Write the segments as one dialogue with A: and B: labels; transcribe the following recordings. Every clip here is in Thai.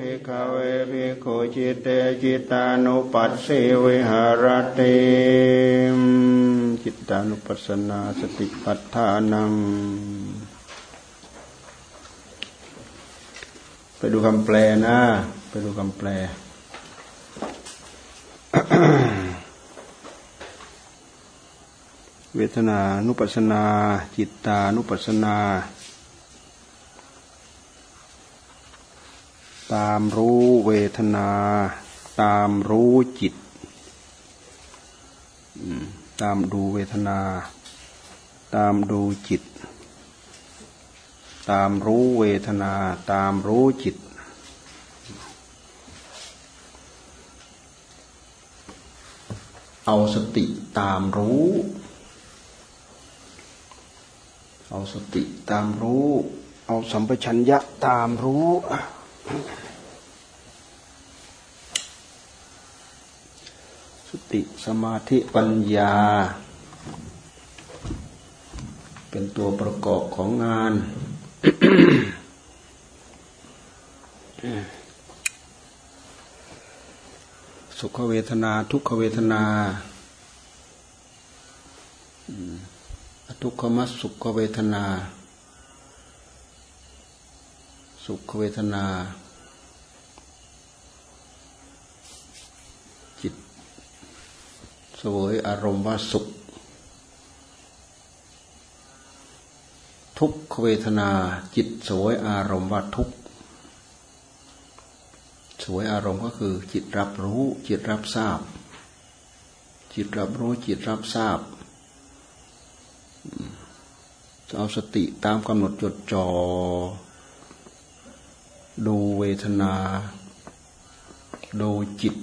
A: ภิกขเวภิกขุจิตเตจิตานุปัสสิวิหารติจิตานุปัสสนาสติปัฏฐานัง ไปดูคำแปลนะ ไปดูคำแปล เวทนานุปัสสนา จิตานุปัสสนา ตามรู้เวทนา ตามรู้จิต ตามดูเวทนา ตามดูจิต ตามรู้เวทนา ตามรู้จิต เอาสติตามรู้ เอาสติตามรู้ เอาสัมปชัญญะตามรู้ สติสมาธิปัญญา เป็นตัวประกอบของงาน สุขเวทนาทุกขเวทนาทุกขมัสสุขเวทนา สุขเวทนา จิตสวยอารมณ์ว่าสุข ทุกขเวทนา จิตสวยอารมณ์ว่าทุกสวยอารมณ์ก็คือ จิตรับรู้ จิตรับทราบ จิตรับรู้จิตรับทราบเอาสติตามกำหนดจดจ่อ ดูเวทนา ดูจิต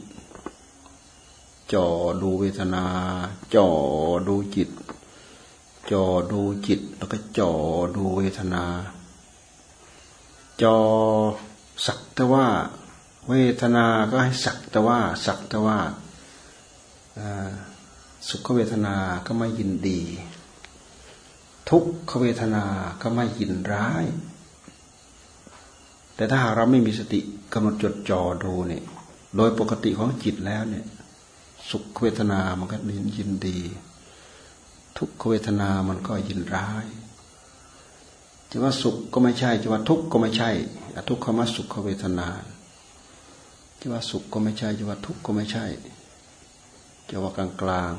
A: จ่อดูเวทนา จ่อดูจิต จ่อดูจิต แล้วก็จ่อดูเวทนา จ่อสักแต่ว่า เวทนาก็ให้สักแต่ว่า สักแต่ว่าสุขเวทนาก็ไม่ยินดี ทุกขเวทนาก็ไม่ยินร้าย แต่ถ้าหากเราไม่มีสติกำหนดจดจ่อดูเนี่ย โดยปกติของจิตแล้วเนี่ย สุขเวทนามันก็ยินดี ทุกขเวทนามันก็ยินร้ายจะว่าสุขก็ไม่ใช่จะว่าทุกข์ก็ไม่ใช่อทุกขมัสุขเวทนาจะว่าสุขก็ไม่ใช่จะว่าทุกข์ก็ไม่ใช่จะว่ากลางกลาง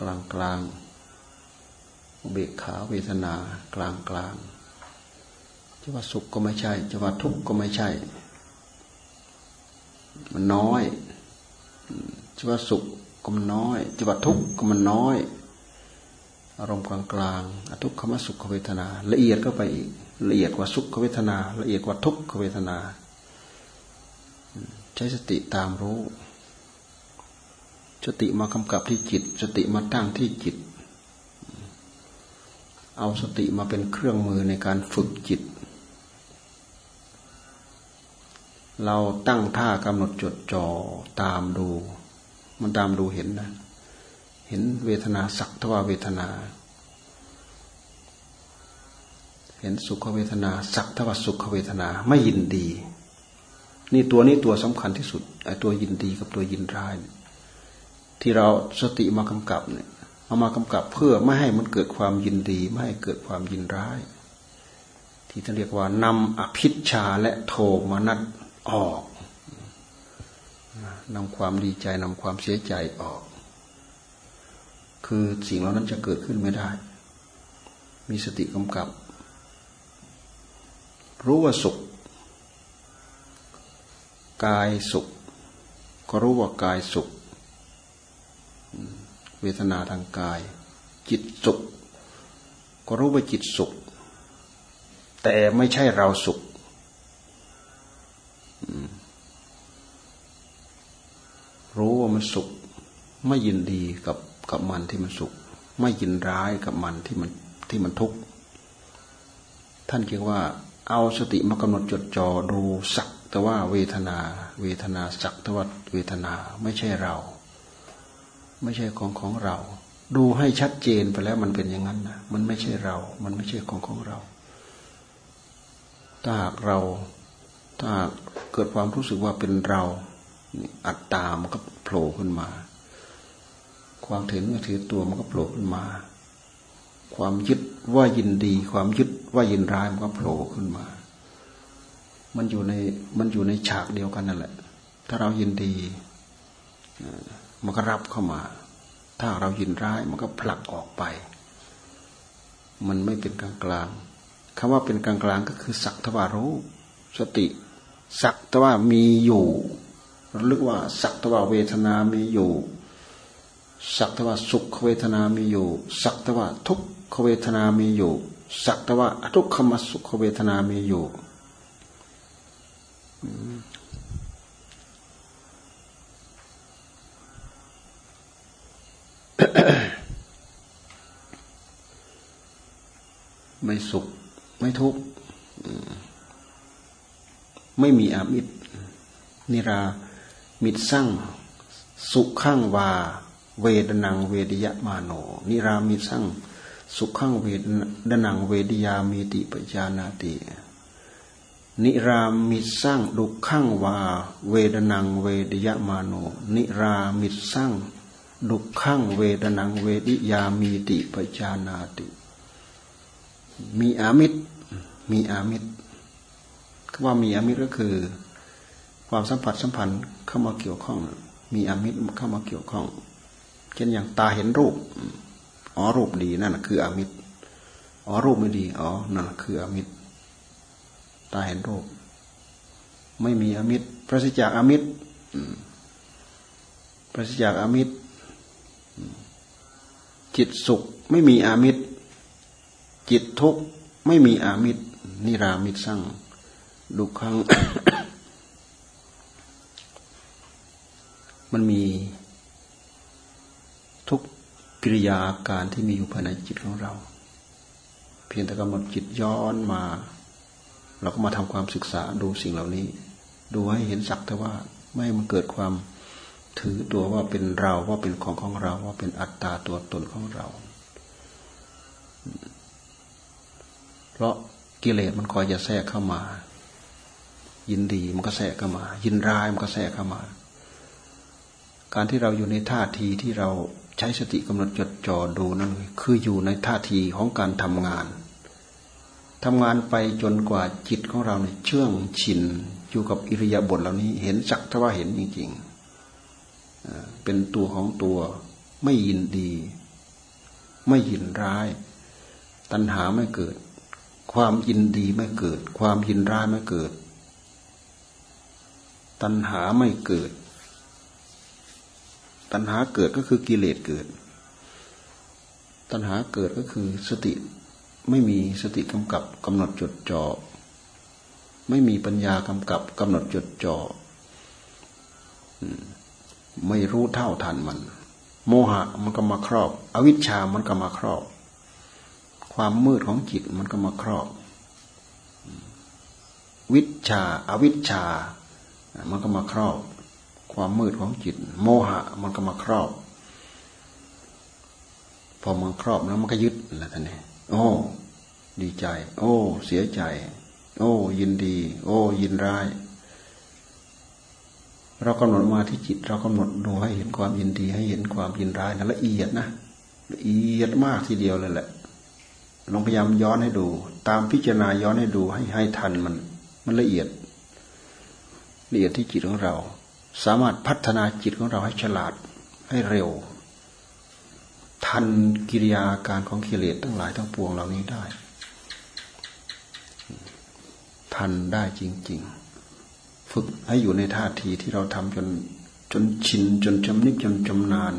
A: กลางกลางเบกขาเวทนากลางกลาง จะว่าสุขก็ไม่ใช่ จะว่าทุกข์ก็ไม่ใช่ มันน้อยจะว่าสุขก็มันน้อยจะว่าทุกข์ก็มันน้อย อารมณ์กลางกลางทุกขมสุขเวทนา ละเอียดก็ไปอีกละเอียดกว่าสุขเวทนา ละเอียดกว่าทุกขเวทนา ใช้สติตามรู้ สติมากำกับที่จิต สติมาตั้งที่จิต เอาสติมาเป็นเครื่องมือในการฝึกจิต เราตั้งท่ากำหนดจดจ่อตามดู มันตามดูเห็นนะ เห็นเวทนาสักทว่าเวทนา เห็นสุขเวทนา สักทว่าสุขเวทนาไม่ยินดี นี่ตัวนี้ตัวสำคัญที่สุดไอ้ตัวยินดีกับตัวยินร้ายที่เราสติมากำกับเนี่ยเอามากำกับเพื่อไม่ให้มันเกิดความยินดี ไม่ให้เกิดความยินร้าย ที่ท่านเรียกว่านำอภิชาและโทมนัส ออกนำความดีใจนำความเสียใจออก คือสิ่งเหล่านั้นจะเกิดขึ้นไม่ได้ มีสติกำกับ รู้ว่าสุข กายสุข ก็รู้ว่ากายสุข เวทนาทางกาย จิตสุข ก็รู้ว่าจิตสุข แต่ไม่ใช่เราสุข รู้ว่ามันสุข ไม่ยินดีกับกับมันที่มันสุข ไม่ยินร้ายกับมันที่มันที่มันทุกข์ท่านเรียกว่า เอาสติมากำหนดจดจ่อดูสักแต่ว่าเวทนา เวทนาสักแต่ว่าเวทนาไม่ใช่เรา ไม่ใช่ของของเรา ดูให้ชัดเจนไปแล้วมันเป็นอย่างนั้นนะมันไม่ใช่เรา มันไม่ใช่ของของเราถ้าหากเรา ถ้าเกิดความรู้สึกว่าเป็นเราอัตตามันก็โผล่ขึ้นมา ความถือเนื้อถือตัวมันก็โผล่ขึ้นมา ความยึดว่ายินดี ความยึดว่ายินร้ายมันก็โผล่ขึ้นมา มันอยู่ในมันอยู่ในฉากเดียวกันนั่นแหละ ถ้าเรายินดีมันก็รับเข้ามา ถ้าเรายินร้ายมันก็ผลักออกไป มันไม่เป็นกลางกลางคำว่าเป็นกลางกลางก็คือสักทวารู้สติ สักทว่ามีอยู่ระลึกว่า สักทว่าเวทนามีอยู่ สักทว่าสุขเวทนามีอยู่ สักทว่าทุกขเวทนามีอยู่ สักทว่าทุกขมสุขเวทนามีอยู่ไม่สุข ไม่ทุกข์ ไม่มีอามิตรนิรามิตรสร้างสุขข้างวา เวดนังเวดิยะมาโน นิรามิตรสร้างสุขข้างเวดนังเวดิยามีติปจานาติ นิรามิตรสร้างดุข้างวา เวดนังเวดิยะมาโน นิรามิตรสร้างดุข้างเวดนังเวดิยามีติปจานาติ มีอามิตรมีอามิตร คำว่ามีอมิตรก็คือ ความสัมผัสสัมพันธ์เข้ามาเกี่ยวข้อง มีอมิตรเข้ามาเกี่ยวข้อง เช่นอย่างตาเห็นรูป อ๋อรูปดีนั่นคืออมิตร อ๋อรูปไม่ดี อ๋อ นั่นคืออมิตร ตาเห็นรูป ไม่มีอมิตรปราศจากอมิตรปราศจากอมิตร จิตสุขไม่มีอามิตร จิตทุกข์ไม่มีอามิตร นิรามิตรสร้าง ดุขังมันมีทุกกิริยาอาการที่มีอยู่ภายในจิตของเรา เพียงแต่กำหนดจิตย้อนมา เราก็มาทำความศึกษาดูสิ่งเหล่านี้ ดูให้เห็นสักแต่ว่าไม่มันเกิดความถือตัวว่าเป็นเราว่าเป็นของของเราว่าเป็นอัตตาตัวตนของเรา เพราะกิเลสมันคอยจะแทรกเข้ามา ยินดีมันก็แทรกเข้ามา ยินร้ายมันก็แทรกเข้ามา การที่เราอยู่ในท่าทีที่เราใช้สติกำหนดจดจ่อดูนั่นคืออยู่ในท่าทีของการทำงานทำงานไปจนกว่าจิตของเราเนี่ยเชื่องชินอยู่กับอิริยาบถเหล่านี้ เห็นสักทว่าเห็นจริงๆเป็นตัวของตัวไม่ยินดี ไม่ยินร้าย ตัณหาไม่เกิด ความยินดีไม่เกิด ความยินร้ายไม่เกิด ตัณหาไม่เกิด ตัณหาเกิดก็คือกิเลสเกิด ตัณหาเกิดก็คือสติไม่มีสติกำกับกำหนดจดจ่อไม่มีปัญญากำกับกำหนดจดจ่อไม่รู้เท่าทันมัน โมหะมันก็มาครอบ อวิชชามันก็มาครอบ ความมืดของจิตมันก็มาครอบ วิชาอาวิชชา มันก็มาครอบ ความมืดของจิต โมหะ มันก็มาครอบ พอมันครอบแล้วมันก็ยึดแล้วท่านนี่โอ้ ดีใจ โอ้ เสียใจ โอ้ ยินดี โอ้ ยินร้าย เรากำหนดมาที่จิต เรากำหนดดูให้เห็นความยินดี ให้เห็นความยินร้ายนะละเอียดนะละเอียดมากทีเดียวเลยแหละลองพยายามย้อนให้ดู ตามพิจารณาย้อนให้ดูให้ให้ทันมัน มันละเอียด ละเอียดที่จิตของเรา สามารถพัฒนาจิตของเราให้ฉลาดให้เร็ว ทันกิริยาการของกิเลสทั้งหลายทั้งปวงเหล่านี้ได้ ทันได้จริง ๆ ฝึกให้อยู่ในท่าทีที่เราทำจนจนชินจนจำนิจนจำนาน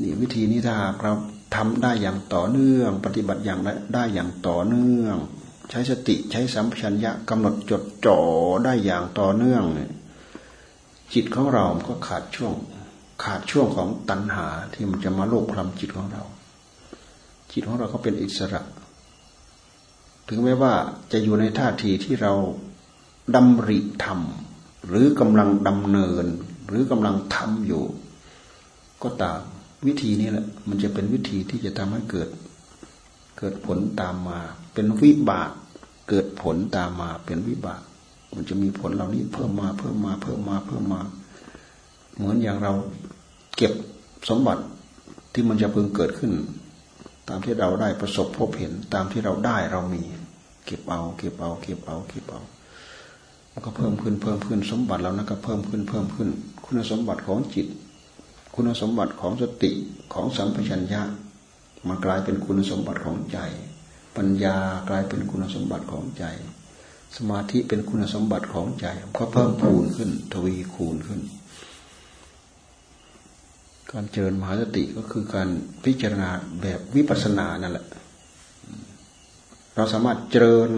A: นี่วิธีนี้ถ้าเราทำได้อย่างต่อเนื่อง ปฏิบัติอย่างได้อย่างต่อเนื่อง ใช้สติใช้สัมผััญญะกำหนดจดจ่อได้อย่างต่อเนื่อง จิตของเราก็ขาดช่วง ขาดช่วงของตัณหาที่มันจะมาโลภคลำจิตของเรา จิตของเราก็เป็นอิสระ ถึงแม้ว่าจะอยู่ในท่าทีที่เราดำริทำหรือกำลังดำเนิน หรือกำลังทำอยู่ ก็ตามวิธีนี้แหละ มันจะเป็นวิธีที่จะทำให้เกิด เกิดผลตามมา เป็นวิบากเกิดผลตามมาเป็นวิบาก มันจะมีผลเหล่านี้เพิ่มมาเพิ่มมาเพิ่มมาเพิ่มมา เหมือนอย่างเราเก็บสมบัติที่มันจะเพิ่งเกิดขึ้น ตามที่เราได้ประสบพบเห็นตามที่เราได้เรามี เก็บเอาเก็บเอาเก็บเอาเก็บเอาแล้วก็เพิ่มขึ้นเพิ่มขึ้นสมบัติเรานั้นก็เพิ่มขึ้นเพิ่มขึ้น คุณสมบัติของจิต คุณสมบัติของสติของสัมปชัญญะมากลายเป็นคุณสมบัติของใจ ปัญญากลายเป็นคุณสมบัติของใจ สมาธิเป็นคุณสมบัติของใจก็เพิ่มพูนขึ้น ทวีคูณขึ้น การเจริญมหาสติก็คือการพิจารณาแบบวิปัสสนานั่นแหละ เราสามารถเจริญ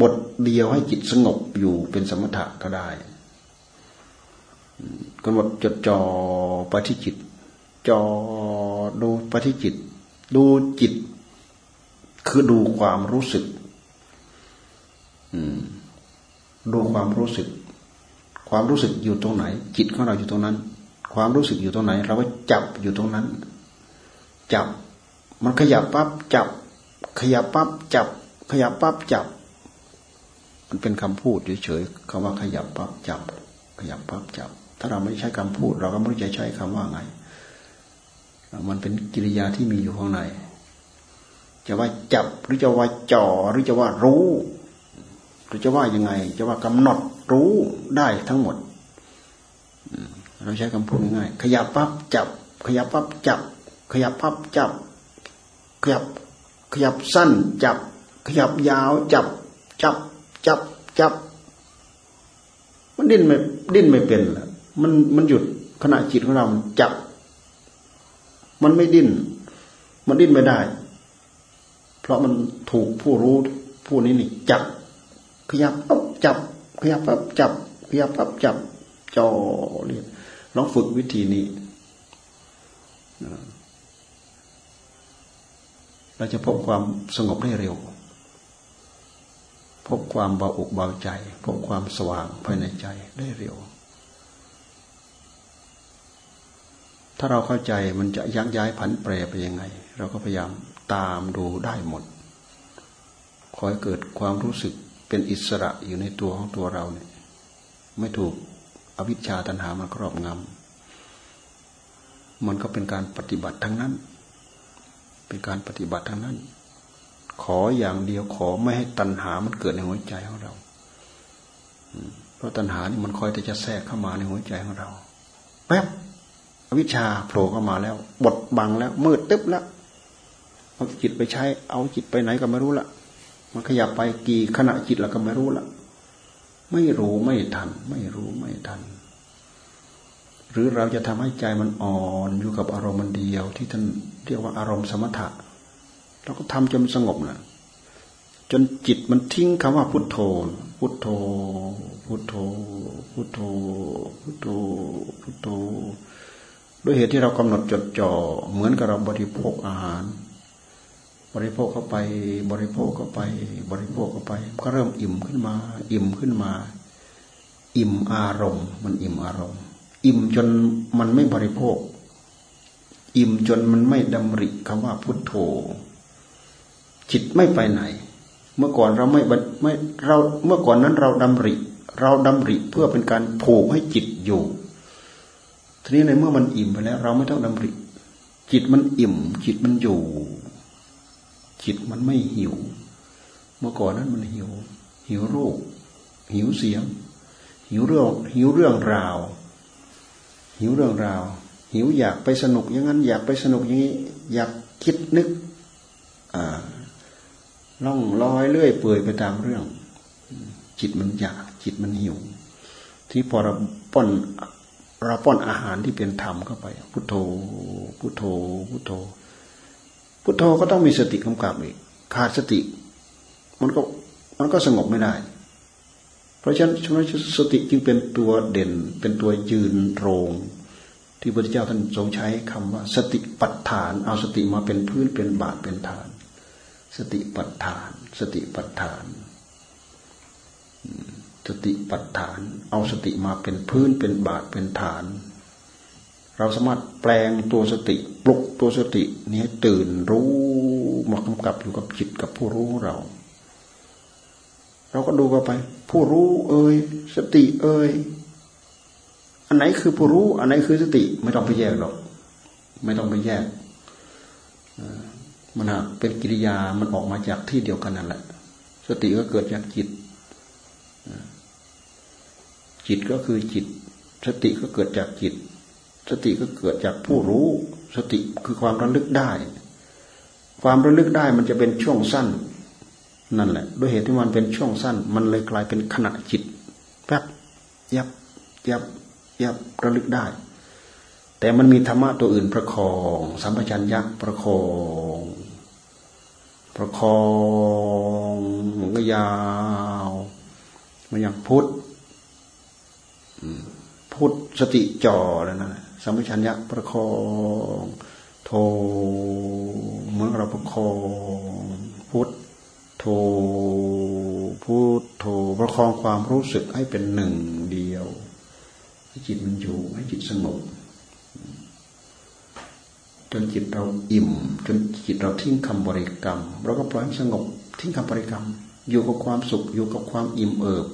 A: บทเดียวให้จิตสงบอยู่เป็นสมถะก็ได้กำหนดจดจ่อปฏิจิตจอดูปฏิจิต ดูจิต คือดูความรู้สึกดูความรู้สึก ความรู้สึกอยู่ตรงไหน จิตของเราอยู่ตรงนั้น ความรู้สึกอยู่ตรงไหน เราก็จับอยู่ตรงนั้น จับ มันขยับปั๊บจับ ขยับปั๊บจับ ขยับปั๊บจับ มันเป็นคำพูดเฉยๆคำว่าขยับปั๊บจับ ขยับปั๊บจับ ถ้าเราไม่ใช้คำพูด เราก็ไม่รู้จะใช้คำว่าไง มันเป็นกิริยาที่มีอยู่ข้างใน จะว่าจับหรือจะว่าจ่อหรือจะว่ารู้ หรือจะว่ายังไง จะว่ากำหนดรู้ได้ทั้งหมดเราใช้คำพูดง่ายขยับปั๊บจับ ขยับปั๊บจับ ขยับปั๊บจับ ขยับขยับสั้น จับ ขยับยาวจับ จับ จับจับ มันดิ้นไม่ดิ้นไม่เป็นละมันมันหยุดขณะจิตของเราจับ มันไม่ดิ้น มันดิ้นไม่ได้ ราะมันถูกผู้รู้ผู้นี้นี่จับ ขยับปั๊บจับ ขยับปั๊บจับ ขยับปั๊บจับจอเรียนลองฝึกวิธีนี้เราจะพบความสงบได้เร็ว พบความเบาอกเบาใจ พบความสว่างภายในใจได้เร็ว ถ้าเราเข้าใจมันจะยักย้ายผันแปรไปยังไง เราก็พยายาม ตามดูได้หมด ขอให้เกิดความรู้สึกเป็นอิสระอยู่ในตัวของตัวเราเนี่ย ไม่ถูกอวิชชาตันหามาครอบงำมันก็เป็นการปฏิบัติทั้งนั้น เป็นการปฏิบัติทั้งนั้น ขออย่างเดียวขอไม่ให้ตัณหามันเกิดในหัวใจของเรา เพราะตัณหานี่มันคอยแต่จะแทรกเข้ามาในหัวใจของเรา แป๊บอวิชชาโผล่เข้ามาแล้ว บดบังแล้ว มืดตึ๊บแล้ว เอาจิตไปใช้ เอาจิตไปไหนก็ไม่รู้ละมันขยับไปกี่ขณะจิตเราก็ไม่รู้ละไม่รู้ไม่ทัน ไม่รู้ไม่ทัน หรือเราจะทำให้ใจมันอ่อนอยู่กับอารมณ์มันเดียว ที่ท่านเรียกว่าอารมณ์สมถะเราก็ทำจนสงบนะจนจิตมันทิ้งคำว่าพุทโธ พุทโธ พุทโธ พุทโธ พุทโธ พุทโธ ด้วยเหตุที่เรากำหนดจดจ่อเหมือนกับเราบริโภคอาหาร บริโภคเข้าไป บริโภคเข้าไป บริโภคเข้าไป ก็เริ่มอิ่มขึ้นมา อิ่มขึ้นมา อิ่มอารมณ์ มันอิ่มอารมณ์ อิ่มจนมันไม่บริโภค อิ่มจนมันไม่ดำริคำว่าพุทโธ จิตไม่ไปไหน เมื่อก่อนเราไม่ไม่เราเมื่อก่อนนั้นเราดำริ เราดำริเพื่อเป็นการผูกให้จิตอยู่ทีนี้ในเมื่อมันอิ่มไปแล้ว เราไม่ต้องดำริ จิตมันอิ่ม จิตมันอยู่ จิตมันไม่หิว เมื่อก่อนนั้นมันหิว หิวรูป หิวเสียง หิวเรื่อง หิวเรื่องราว หิวเรื่องราว หิวอยากไปสนุกอย่างนั้น อยากไปสนุกอย่างนี้ อยากคิดนึก อ่าล่องลอยเลื่อยเปื่อยไปตามเรื่อง จิตมันอยาก จิตมันหิว ที่พอเราป้อนเราป้อนอาหารที่เป็นธรรมเข้าไป พุทโธ พุทโธ พุทโธ พุทโธก็ต้องมีสติกำกับอีกขาดสติ มันก็มันก็สงบไม่ได้ เพราะฉะนั้นสติจึงเป็นตัวเด่น เป็นตัวยืนโรง ที่พระพุทธเจ้าท่านทรงใช้คำว่า สติปัฏฐาน เอาสติมาเป็นพื้นเป็นบาทเป็นฐาน สติปัฏฐาน สติปัฏฐาน สติปัฏฐาน เอาสติมาเป็นพื้นเป็นบาทเป็นฐาน เราสามารถแปลงตัวสติ ปลุกตัวสตินี้ตื่นรู้มากำกับอยู่กับจิตกับผู้รู้เรา เราก็ดูกันไป ผู้รู้เอ่ยสติเอ่ยอันไหนคือผู้รู้ อันไหนคือสติ ไม่ต้องไปแยกหรอก ไม่ต้องไปแยกมันเป็นกิริยามันออกมาจากที่เดียวกันนั่นแหละ สติก็เกิดจากจิต จิตก็คือจิต สติก็เกิดจากจิต สติก็เกิดจากผู้รู้ สติคือความระลึกได้ ความระลึกได้มันจะเป็นช่วงสั้น นั่นแหละ ด้วยเหตุที่มันเป็นช่วงสั้น มันเลยกลายเป็นขณะจิตแป๊บยับยับยับระลึกได้ แต่มันมีธรรมะตัวอื่นประคองสัมปชัญญะประคองประคองมันก็ยาวมันอย่างพุทธพุทธสติจ่อแล้วนะ สัมปชัญญะประคองโทเหมือนเราประคองพุทธโทพุทโทประคองความรู้สึกให้เป็นหนึ่งเดียวให้จิตมันอยู่ให้จิตสงบจนจิตเราอิ่ม จนจิตเราทิ้งคำบริกรรม เราก็ปล่อยให้สงบ ทิ้งคำบริกรรม อยู่กับความสุขอยู่กับความอิ่มเอิบ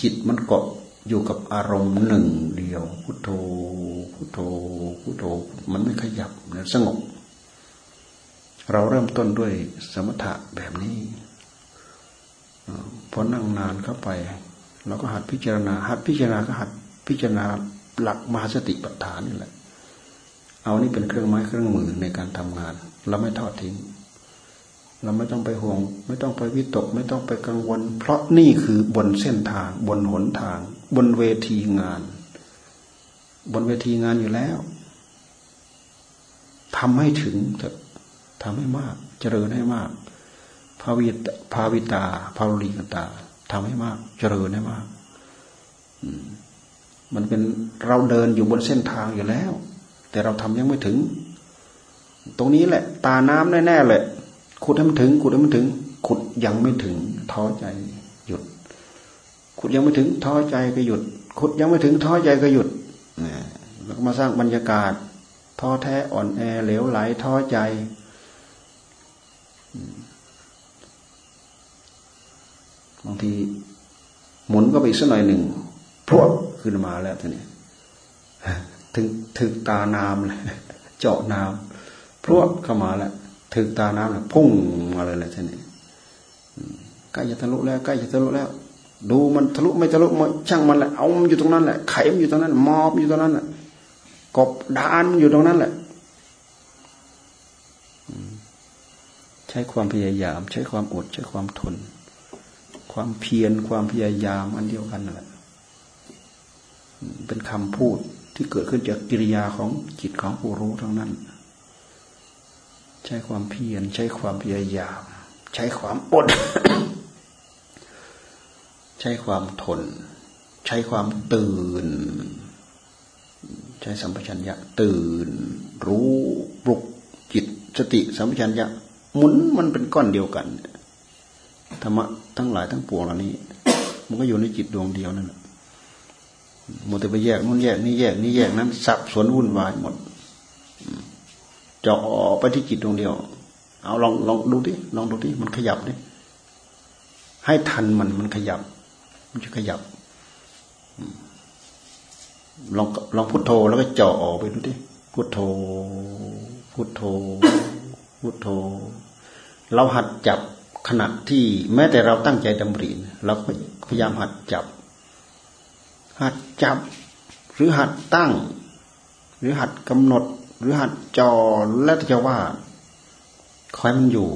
A: จิตมันเกาะ อยู่กับอารมณ์หนึ่งเดียว พุทโธพุทโธพุทโธมันไม่ขยับนะสงบ เราเริ่มต้นด้วยสมถะแบบนี้พอนั่งนานเข้าไป เราก็หัดพิจารณา หัดพิจารณาก็หัดพิจารณาหลักมหาสติปัฏฐานนี่แหละ เอานี่เป็นเครื่องไม้เครื่องมือในการทำงาน เราไม่ทอดทิ้ง เราไม่ต้องไปห่วง ไม่ต้องไปวิตก ไม่ต้องไปกังวล เพราะนี่คือบนเส้นทางบนหนทาง บนเวทีงาน บนเวทีงานอยู่แล้วทำให้ถึงเถอะทำให้มาก เจริญให้มากภาวิตภาวิตาภาลีกตาทำให้มาก เจริญให้มากมันเป็นเราเดินอยู่บนเส้นทางอยู่แล้ว แต่เราทำยังไม่ถึง ตรงนี้แหละ ตาน้ำแน่ๆเลยขุดให้มันถึงขุดให้มันถึง ขุดยังไม่ถึงท้อใจ ขุดยังไม่ถึงท้อใจก็หยุด ขุดยังไม่ถึงท้อใจก็หยุดนแล้วก็มาสร้างบรรยากาศท้อแท้อ่อนแอเหลวไหลท้อใจ บางทีหมุนก็ไปอีกสักหน่อยหนึ่งพรวดขึ้นมาแล้วทีนี้ถึงถึงตาน้ำเลยเจาะน้ำพรวดเข้ามาแล้วถึงตาน้ำเลยพุ่งมาเลยแหละทีนี้ใกล้จะทะลุแล้วใกล้จะทะลุแล้ว ดูมันทะลุไม่ทะลุมันช่างมันแหละเอามันอยู่ตรงนั้นแหละไขมันอยู่ตรงนั้นมอบอยู่ตรงนั้นแหละกบดานอยู่ตรงนั้นแหละใช้ความพยายาม ใช้ความอดใช้ความทน ความเพียรความพยายามอันเดียวกันนั่นแหละเป็นคำพูดที่เกิดขึ้นจากกิริยาของจิตของผู้รู้ทั้งนั้น ใช้ความเพียรใช้ความพยายาม ใช้ความอด ใช้ความทน ใช้ความตื่น ใช้สัมปชัญญะตื่น รู้ปลุกจิตสติสัมปชัญญะหมุนมันเป็นก้อนเดียวกันธรรมะทั้งหลายทั้งปวงเหล่านี้ มันก็อยู่ในจิตดวงเดียวนั่นแหละหมดแต่ไปแยกนู่นแยกนี่แยกนี่แยกนั้นสับสนวุ่นวายหมดเจาะไปที่จิตดวงเดียว เอาลองลองดูที่ลองดูที่มันขยับดิให้ทันมันมันขยับ มันจะขยับลองลองพุทโธแล้วก็เจาะออกไปดูดิพุทโธ พุทโธ พุทโธ เราหัดจับขณะที่แม้แต่เราตั้งใจดำริเราพยายามหัดจับ หัดจับ หรือหัดตั้ง หรือหัดกำหนด หรือหัดจอและจะว่าคอยมันอยู่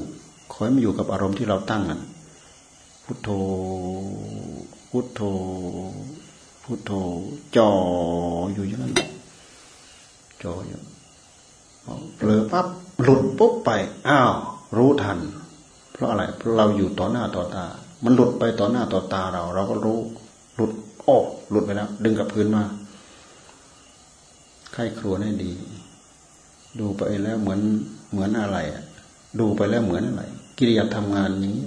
A: คอยมันอยู่กับอารมณ์ที่เราตั้งนันพุทโธ พุทโธ พุทโธจ่ออยู่อย่างนั้นจ่ออยู่เผลอปั๊บหลุดปุ๊บไป อ้าว รู้ทัน เพราะอะไร เพราะเราอยู่ต่อหน้าต่อตา มันหลุดไปต่อหน้าต่อตาเรา เราก็รู้ หลุดโอ้หลุดไปแล้ว ดึงกับพื้นมาไข้ครัวให้ดี ดูไปแล้วเหมือนเหมือนอะไรอะดูไปแล้วเหมือนอะไร กิริยาทำงานนี้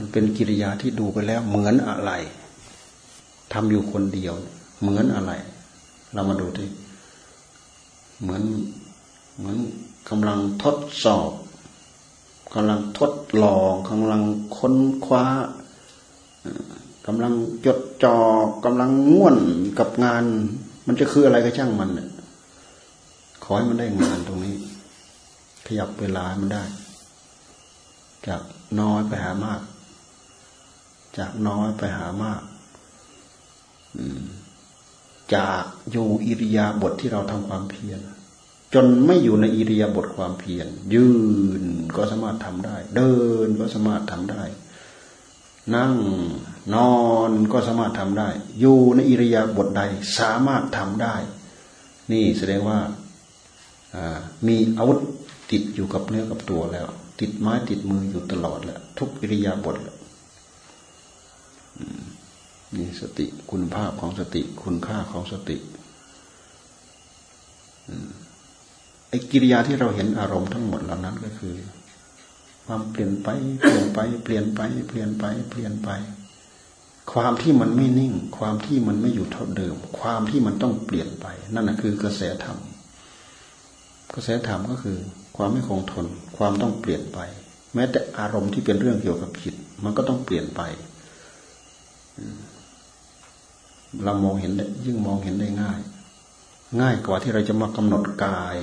A: มันเป็นกิริยาที่ดูไปแล้วเหมือนอะไรทำอยู่คนเดียว เหมือนอะไร เรามาดูที่เหมือนเหมือนกำลังทดสอบกำลังทดลองกำลังค้นคว้ากำลังจดจอ่อกำลังง่วนกับงาน มันจะคืออะไรก็ช่างมันขอให้มันได้งานตรงนี้ ขยับเวลามันได้ จากน้อยไปหามาก จากน้อยไปหามากจากอยู่อิริยาบถทที่เราทำความเพียรจนไม่อยู่ในอิริยาบถความเพียรยืนก็สามารถทำได้ เดินก็สามารถทำได้ นั่งนอนก็สามารถทำได้ อยู่ในอิริยาบถใดสามารถทำได้ นี่แสดงว่ามีอาวุธติดอยู่กับเนื้อกับตัวแล้ว ติดไม้ติดมืออยู่ตลอดแล้วทุกอิริยาบถแล้ว นี่สติคุณภาพของสติ คุณค่าของสติไอ้กิริยาที่เราเห็นอารมณ์ทั้งหมดเหล่านั้นก็คือ ความเปลี่ยนไปเปลี่ยนไป เปลี่ยนไป เปลี่ยนไป เปลี่ยนไป ความที่มันไม่นิ่ง ความที่มันไม่อยู่เท่าเดิม ความที่มันต้องเปลี่ยนไป นั่นนะคือกระแสธรรมกระแสธรรมก็คือ ความไม่คงทน ความต้องเปลี่ยนไป แม้แต่อารมณ์ที่เป็นเรื่องเกี่ยวกับจิต มันก็ต้องเปลี่ยนไป เรามองเห็นได้ยิ่งมองเห็นได้ง่าย ง่ายกว่าที่เราจะมากำหนดกาย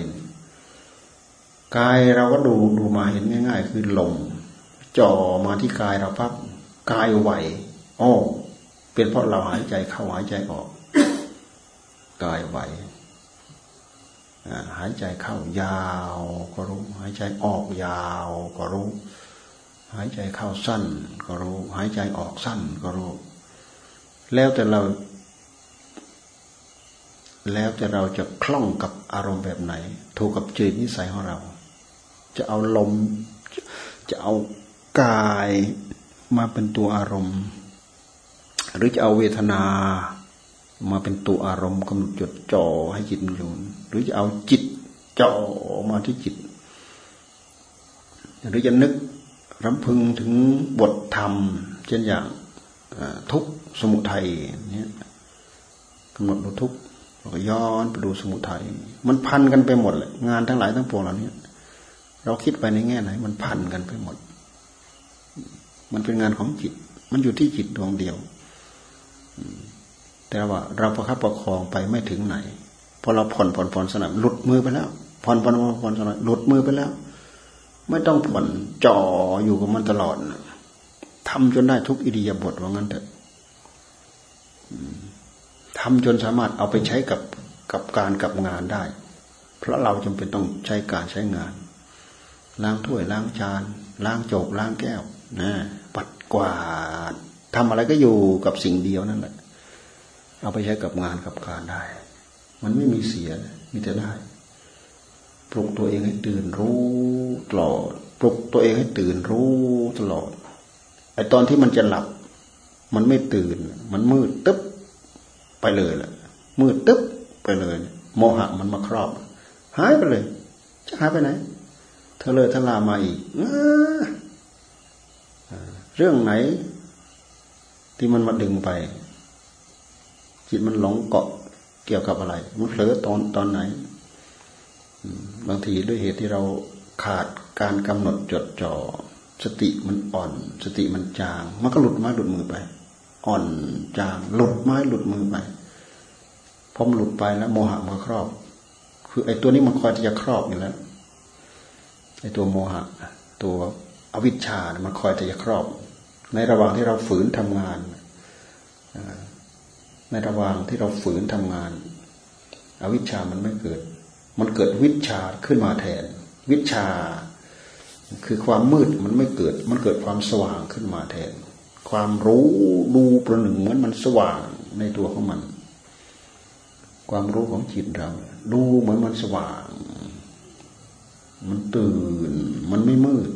A: กายเราก็ดูดูมาเห็นง่าย ๆ คือลมจ่อมาที่กายเราปั๊บกายไหวอ๋อเป็นเพราะเราหายใจเข้าหายใจออก กายไหวหายใจเข้ายาวก็รู้ หายใจออกยาวก็รู้ หายใจเข้าสั้นก็รู้ หายใจออกสั้นก็รู้ แล้วแต่เรา แล้วแต่เราจะคล่องกับอารมณ์แบบไหน ถูกกับจิตนิสัยของเรา จะเอาลม จะเอากายมาเป็นตัวอารมณ์ หรือจะเอาเวทนา มาเป็นตัวอารมณ์กำหนดจดจ่อให้จิตมันอยู่หรือจะเอาจิตจ่อมาที่จิต หรือจะนึกรำพึงถึงบทธรรม เช่นอย่าง ทุกสมุทัยเนี่ยกำหนดดูทุกแล้วก็ย้อนไปดูสมุทัยมันพันกันไปหมดเลยงานทั้งหลายทั้งปวงเหล่านี้เราคิดไปในแง่ไหน มันพันกันไปหมด มันเป็นงานของจิต มันอยู่ที่จิตดวงเดียวแต่ว่า เราประคับประคองไปไม่ถึงไหนพอเราผ่อนผ่อนผ่อนสนับหลุดมือไปแล้วผ่อนผ่อนผ่อนสนับหลุดมือไปแล้ว ไม่ต้องผ่อนจ่ออยู่กับมันตลอด ทำจนได้ทุกอิริยาบถว่างั้นเถอะทำจนสามารถเอาไปใช้กับกับการกับงานได้ เพราะเราจำเป็นต้องใช้การใช้งาน ล้างถ้วยล้างจานล้างโจกล้างแก้วนะปัดกวาดทำอะไรก็อยู่กับสิ่งเดียวนั่นแหละ เอาไปใช้กับงานกับการได้ มันไม่มีเสียมีแต่ได้ปลุกตัวเองให้ตื่นรู้ตลอดปลุกตัวเองให้ตื่นรู้ตลอด ไอตอนที่มันจะหลับ มันไม่ตื่น มันมืดตึ๊บไปเลยแหละมืดตึ๊บไปเลย โมหะมันมาครอบ หายไปเลย จะหายไปไหนเทะเลยทลามาอีกเรื่องไหน ที่มันมาดึงไป จิตมันหลงเกาะเกี่ยวกับอะไร มันเผลอตอนตอนไหนบางทีด้วยเหตุที่เราขาดการกำหนดจดจ่อ สติมันอ่อน สติมันจาง มันก็หลุดไม้หลุดมือไป อ่อนจาง หลุดไม้หลุดมือไปพอมหลุดไปแล้วโมหะมันครอบ คือไอ้ตัวนี้มันคอยจะครอบอยู่แล้วไอ้ตัวโมหะ ตัวอวิชชา มันคอยจะครอบ ในระหว่างที่เราฝืนทำงาน ในระหว่างที่เราฝืนทำงาน อวิชชามันไม่เกิด มันเกิดวิชาขึ้นมาแทน วิชา คือความมืดมันไม่เกิด มันเกิดความสว่างขึ้นมาแทน ความรู้ดูประหนึ่งเหมือนมันสว่างในตัวของมัน ความรู้ของจิตเรา ดูเหมือนมันสว่าง มันตื่น มันไม่มืด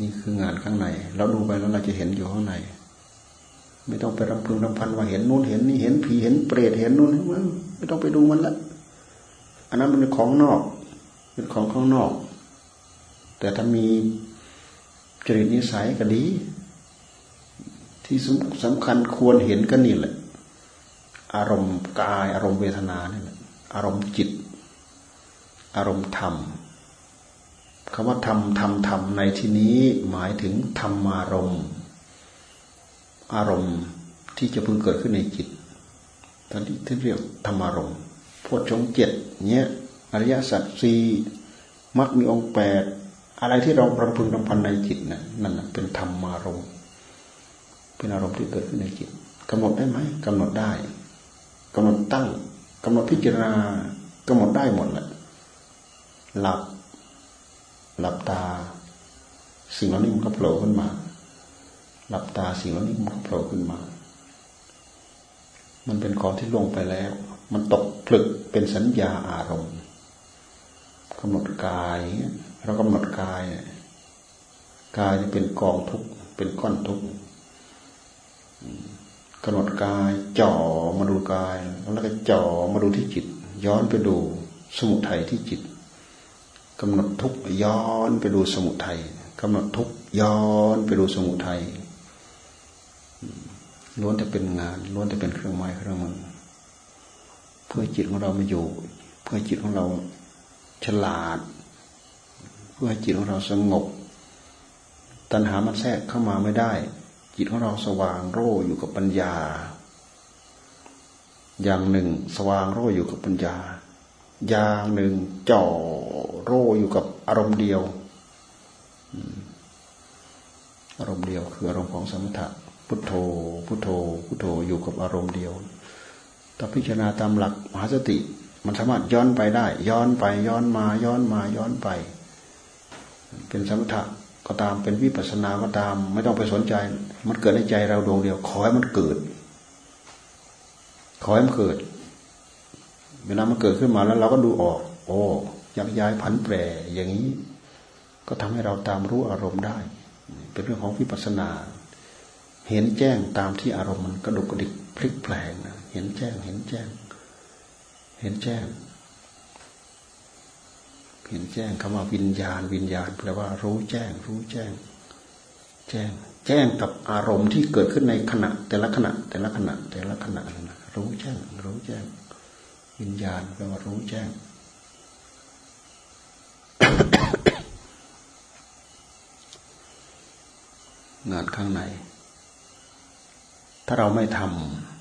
A: นี่คืองานข้างใน เราดูไปแล้วเราจะเห็นอยู่ข้างใน ไม่ต้องไปรำพึงรำพันว่าเห็นนู้นเห็นนี่เห็นผีเห็นเปรตเห็นนู้นมันไม่ต้องไปดูมันละ อันนั้นมันของนอก เป็นของข้างนอก แต่ถ้ามีจริตนิสัยก็ดี ที่สำคัญควรเห็นก็นี่แหละ อารมณ์กาย อารมณ์เวทนานี่แหละอารมณ์จิต อารมณ์ธรรมคำว่าทำทำทำในที่นี้หมายถึงธรรมารมณ์อารมณ์ที่จะพึงเกิดขึ้นในจิตตอนที่ที่เรียกธรรมารมณ์พวดชงเจ็ดเนี้ย อริยสัจสี่มักมีองค์แปดอะไรที่เราประพึงรำพันในจิตนะนั่นเป็นธรรมารมณ์เป็นอารมณ์ที่เกิดขึ้นในจิตกำหนดได้ไหมกำหนดได้กำหนดตั้งกำหนดพิจารณากำหนดได้หมดแหละหลับ หลับตา สิ่งเหล่านี้มันก็โผล่ขึ้นมา หลับตาสิ่งเหล่านี้มันก็โผล่ขึ้นมา มันเป็นของที่ลงไปแล้ว มันตกผลึกเป็นสัญญาอารมณ์ กำหนดกายเรากำหนดกายกายจะเป็นกองทุกเป็นก้อนทุกกำหนดกายจ่อมาดูกาย แล้วก็จ่อมาดูที่จิต ย้อนไปดูสมุทัยที่จิตกำหนดทุกย้อนไปดูสมุทัยกำหนดทุกย้อนไปดูสมุทัยล้วนแต่เป็นงานล้วนแต่เป็นเครื่องไม้เครื่องมือเพื่อจิตของเรามาอยู่ เพื่อจิตของเรา ฉลาด เพื่อให้จิตของเราสงบ ตัณหามันแทรกเข้ามาไม่ได้ จิตของเราสว่างโร่อยู่กับปัญญา อย่างหนึ่ง สว่างโร่อยู่กับปัญญา อย่างหนึ่งจ่อโร่อยู่กับอารมณ์เดียวอารมณ์เดียวคืออารมณ์ของสมถะพุทโธ พุทโธ พุทโธอยู่กับอารมณ์เดียวถ้าพิจารณาตามหลักมหาสติ มันสามารถย้อนไปได้ ย้อนไปย้อนมาย้อนมาย้อนไป เป็นสมถะก็ตามเป็นวิปัสสนาก็ตาม ไม่ต้องไปสนใจ มันเกิดในใจเราดวงเดียว ขอให้มันเกิด ขอให้มันเกิด เวลามันเกิดขึ้นมาแล้วเราก็ดูออก โอ้ยักย้ายผันแปรอย่างนี้ ก็ทำให้เราตามรู้อารมณ์ได้ เป็นเรื่องของวิปัสสนา เห็นแจ้งตามที่อารมณ์มันกระดุกกระดิกพลิกแปลงนะเห็นแจ้งเห็นแจ้ง เห็นแจ้ง เห็นแจ้งคำว่าวิญญาณ วิญญาณแปลว่า รู้แจ้ง รู้แจ้ง แจ้ง แจ้งกับอารมณ์ที่เกิดขึ้นในขณะ แต่ละขณะ แต่ละขณะ แต่ละขณะนะรู้แจ้ง รู้แจ้ง วิญญาณแปลว่ารู้แจ้งงานข้างใน ถ้าเราไม่ทำ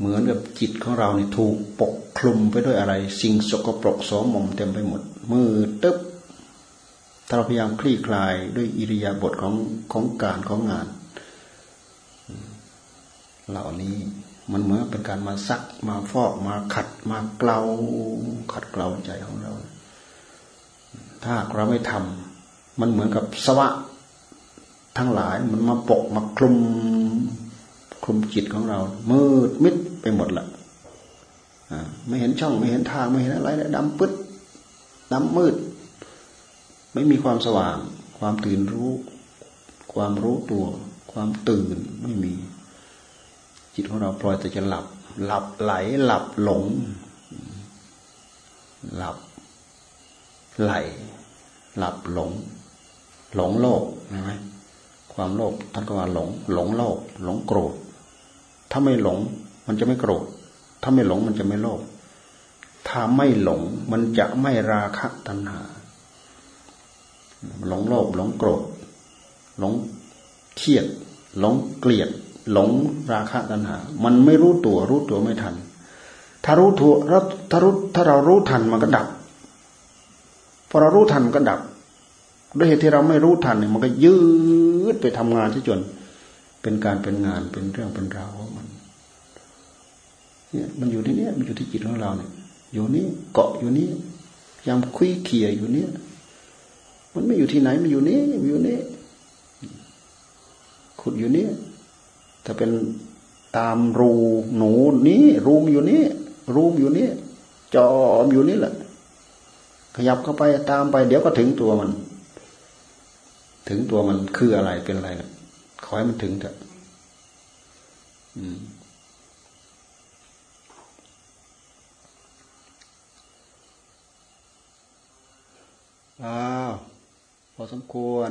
A: เหมือนกับจิตของเราเนี่ยถูกปกคลุมไปด้วยอะไร สิ่งสกปรกสมมเต็มไปหมด มือตึ๊บถ้าเราพยายามคลี่คลายด้วยอิริยาบถของของการของงาน เหล่านี้มันเหมือนเป็นการมาซักมาฟอกมาขัดมาเกลาขัดเกลาใจของเรา ถ้าเราไม่ทำมันเหมือนกับสวะทั้งหลายมันมาปกมาคลุม ลุมจิตของเรา มืดมิดไปหมดละไม่เห็นช่องไม่เห็นทางไม่เห็นอะไรเลยดำปึ๊ดดำมืด ไม่มีความสว่าง ความตื่นรู้ ความรู้ตัว ความตื่นไม่มี จิตของเราปล่อยแต่จะหลับ หลับไหล หลับหลง หลับ ไหล หลับหลง หลงโลกใช่ไหมความโลภท่านก็ว่าหลง หลงโลภหลงโกรธ ถ้าไม่หลง มันจะไม่โกรธ ถ้าไม่หลงมันจะไม่โลภ ถ้าไม่หลง มันจะไม่ราคะตัณหา หลงโลภหลงโกรธ หลงเครียด หลงเกลียด หลงราคะตัณหา มันไม่รู้ตัว รู้ตัวไม่ทัน ถ้ารู้ตัวถ้ารู้ถ้าเรารู้ทันมันก็ดับ พอเรารู้ทันมันก็ดับ ด้วยเหตุที่เราไม่รู้ทันเนี่ยมันก็ยืดไปทำงานที่จน เป็นการเป็นงานเป็นเรื่องเป็นราวของมันเนี่ยมันอยู่ที่นี้มันอยู่ที่จิตของเราเนี่ยอยู่นี้เกาะอยู่นี้ยามคุยเขี่ยอยู่นี้มันไม่อยู่ที่ไหนมันอยู่นี้อยู่นี้ขุดอยู่นี้ถ้าเป็นตามรูหนูนี้รูมอยู่นี้รูมอยู่นี้จอมอยู่นี้แหละ ขยับเข้าไปตามไป เดี๋ยวก็ถึงตัวมัน ถึงตัวมันคืออะไรเป็นอะไรนะ ขอให้มันถึงเถอะอ้าว พอสมควร